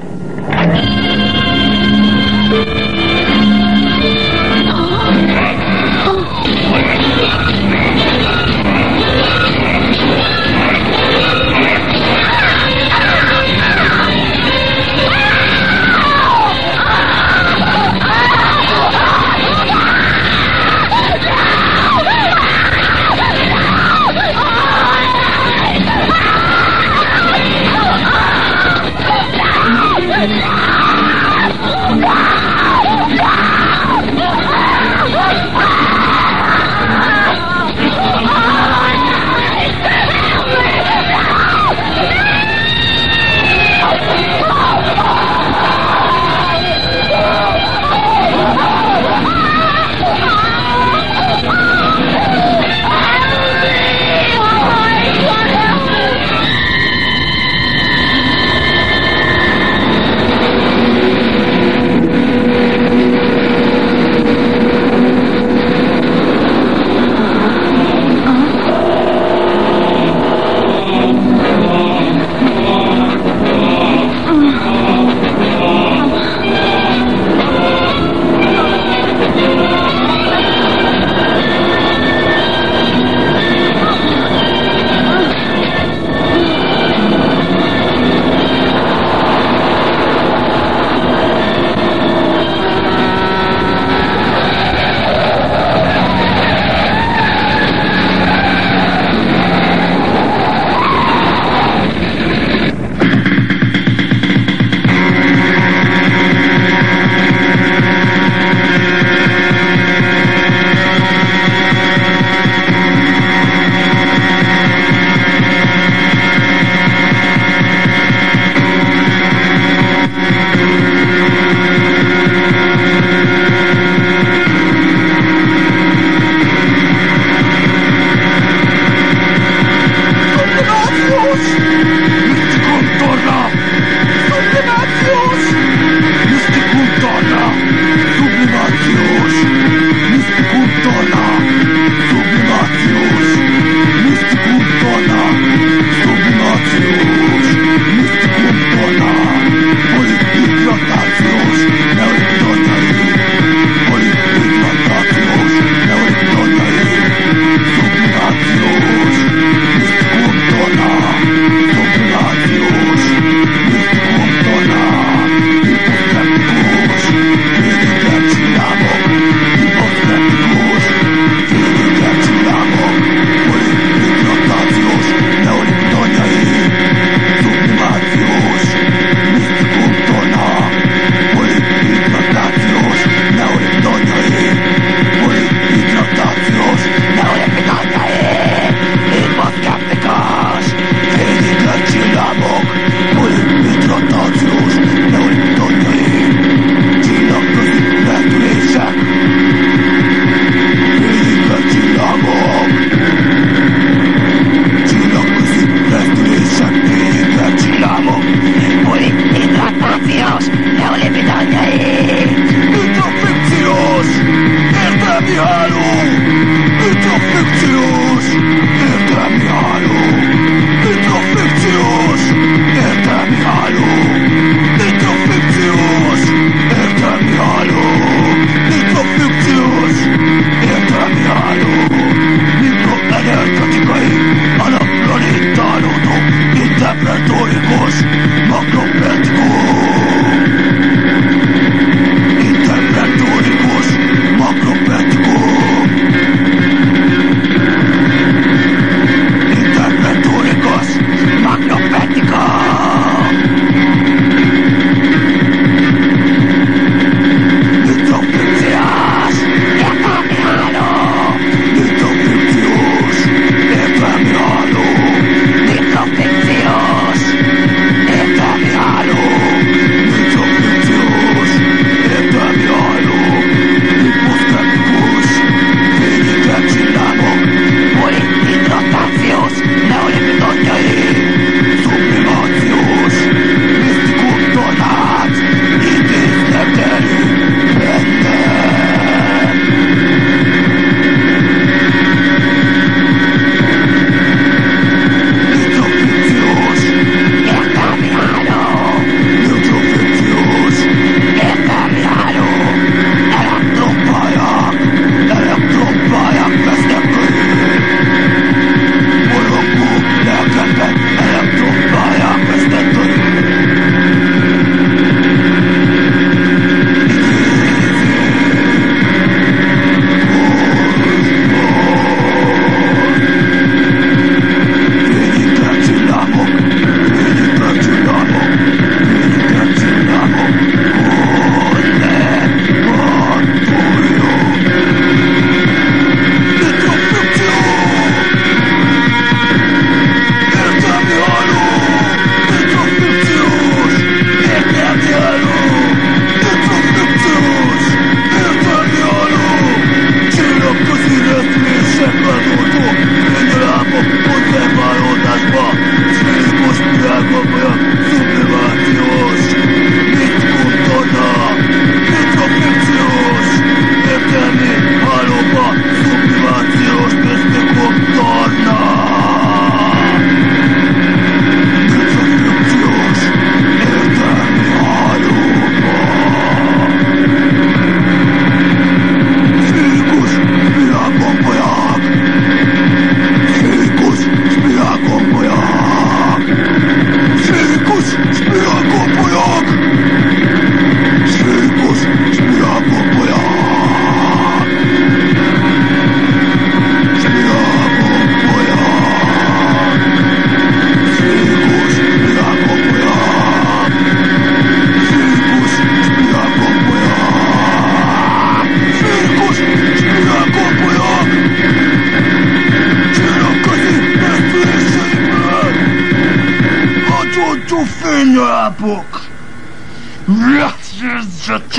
Oh,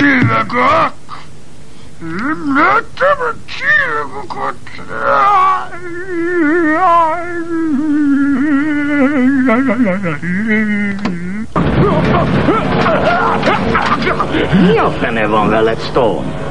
tillägg. Möte med tillägg. Nothing ever let stone.